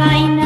budi